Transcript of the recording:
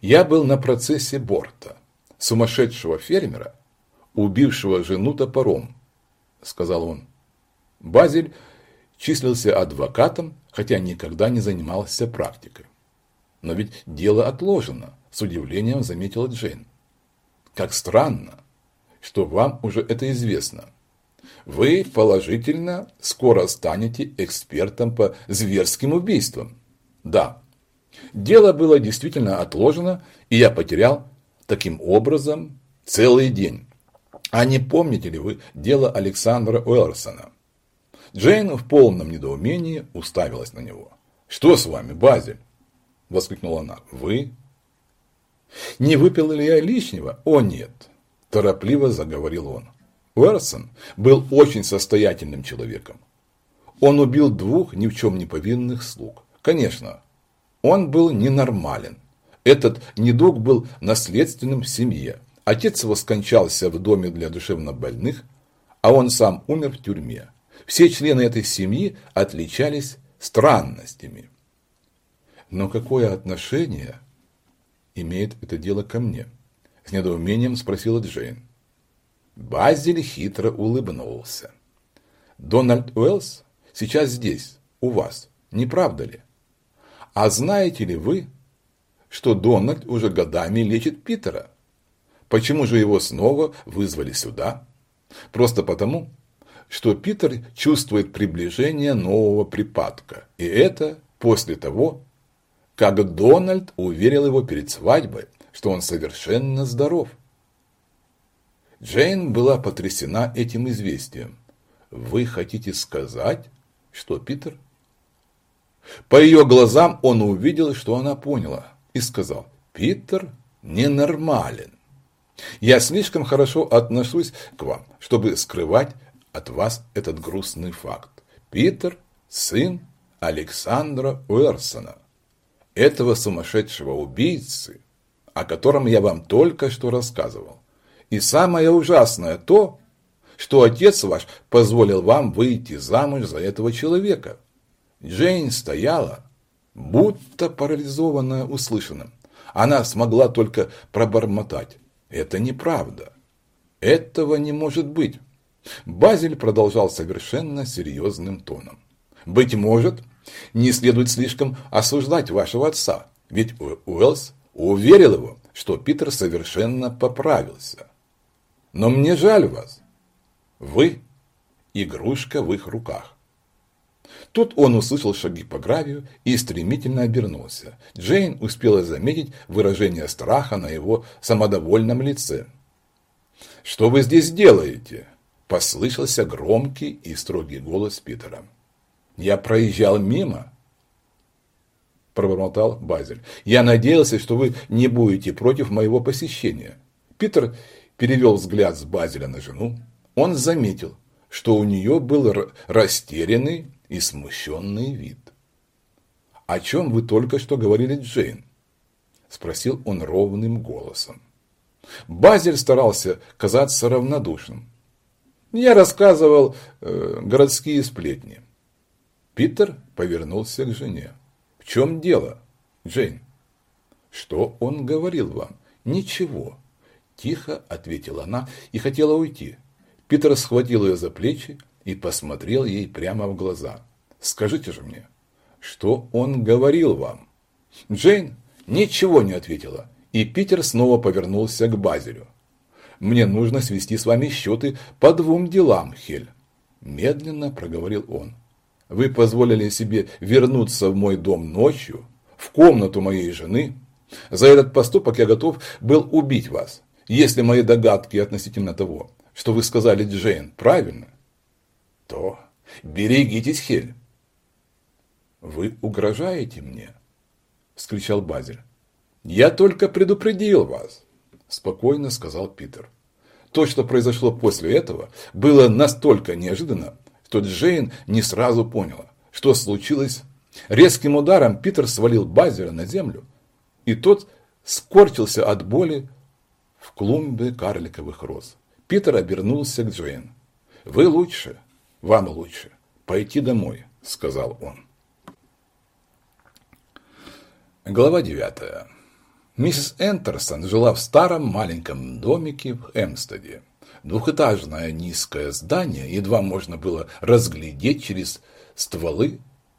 Я был на процессе Борта, сумасшедшего фермера, убившего жену топором, сказал он. Базель числился адвокатом, хотя никогда не занимался практикой. Но ведь дело отложено, с удивлением заметила Джейн. Как странно, что вам уже это известно. Вы положительно скоро станете экспертом по зверским убийствам. Да, дело было действительно отложено, и я потерял таким образом целый день. А не помните ли вы дело Александра Уэллсона? Джейн в полном недоумении уставилась на него. «Что с вами, Базель?» – воскликнула она. «Вы?» «Не выпил ли я лишнего?» «О, нет!» – торопливо заговорил он. Уэрсон был очень состоятельным человеком. Он убил двух ни в чем не повинных слуг. Конечно, он был ненормален. Этот недуг был наследственным в семье. Отец его скончался в доме для душевнобольных, а он сам умер в тюрьме. Все члены этой семьи отличались странностями. Но какое отношение имеет это дело ко мне? С недоумением спросила Джейн. Базиль хитро улыбнулся. Дональд Уэллс сейчас здесь, у вас, не правда ли? А знаете ли вы, что Дональд уже годами лечит Питера? Почему же его снова вызвали сюда? Просто потому, что Питер чувствует приближение нового припадка. И это после того, как Дональд уверил его перед свадьбой, что он совершенно здоров. Джейн была потрясена этим известием. «Вы хотите сказать, что Питер?» По ее глазам он увидел, что она поняла, и сказал, «Питер ненормален. Я слишком хорошо отношусь к вам, чтобы скрывать от вас этот грустный факт. Питер – сын Александра Уэрсона, этого сумасшедшего убийцы, о котором я вам только что рассказывал. И самое ужасное то, что отец ваш позволил вам выйти замуж за этого человека. Джейн стояла, будто парализованная услышанным. Она смогла только пробормотать. Это неправда. Этого не может быть. Базель продолжал совершенно серьезным тоном. «Быть может, не следует слишком осуждать вашего отца, ведь Уэллс уверил его, что Питер совершенно поправился. Но мне жаль вас. Вы – игрушка в их руках». Тут он услышал шаги по гравию и стремительно обернулся. Джейн успела заметить выражение страха на его самодовольном лице. «Что вы здесь делаете?» послышался громкий и строгий голос Питера. «Я проезжал мимо», – пробормотал Базель. «Я надеялся, что вы не будете против моего посещения». Питер перевел взгляд с Базеля на жену. Он заметил, что у нее был растерянный и смущенный вид. «О чем вы только что говорили, Джейн?» – спросил он ровным голосом. Базель старался казаться равнодушным. Я рассказывал э, городские сплетни. Питер повернулся к жене. В чем дело, Джейн? Что он говорил вам? Ничего. Тихо ответила она и хотела уйти. Питер схватил ее за плечи и посмотрел ей прямо в глаза. Скажите же мне, что он говорил вам? Джейн ничего не ответила, и Питер снова повернулся к Базелю. Мне нужно свести с вами счеты по двум делам, Хель. Медленно проговорил он. Вы позволили себе вернуться в мой дом ночью, в комнату моей жены. За этот поступок я готов был убить вас, если мои догадки относительно того, что вы сказали Джейн, правильно, то берегитесь, Хель. Вы угрожаете мне, вскричал Базель. Я только предупредил вас спокойно сказал Питер. То, что произошло после этого, было настолько неожиданно, что Джейн не сразу поняла, что случилось. Резким ударом Питер свалил Базера на землю, и тот скорчился от боли в клумбе карликовых роз. Питер обернулся к Джейн. «Вы лучше, вам лучше, пойти домой», – сказал он. Глава девятая. Миссис Энтерсон жила в старом маленьком домике в Эмстеде. Двухэтажное низкое здание едва можно было разглядеть через стволы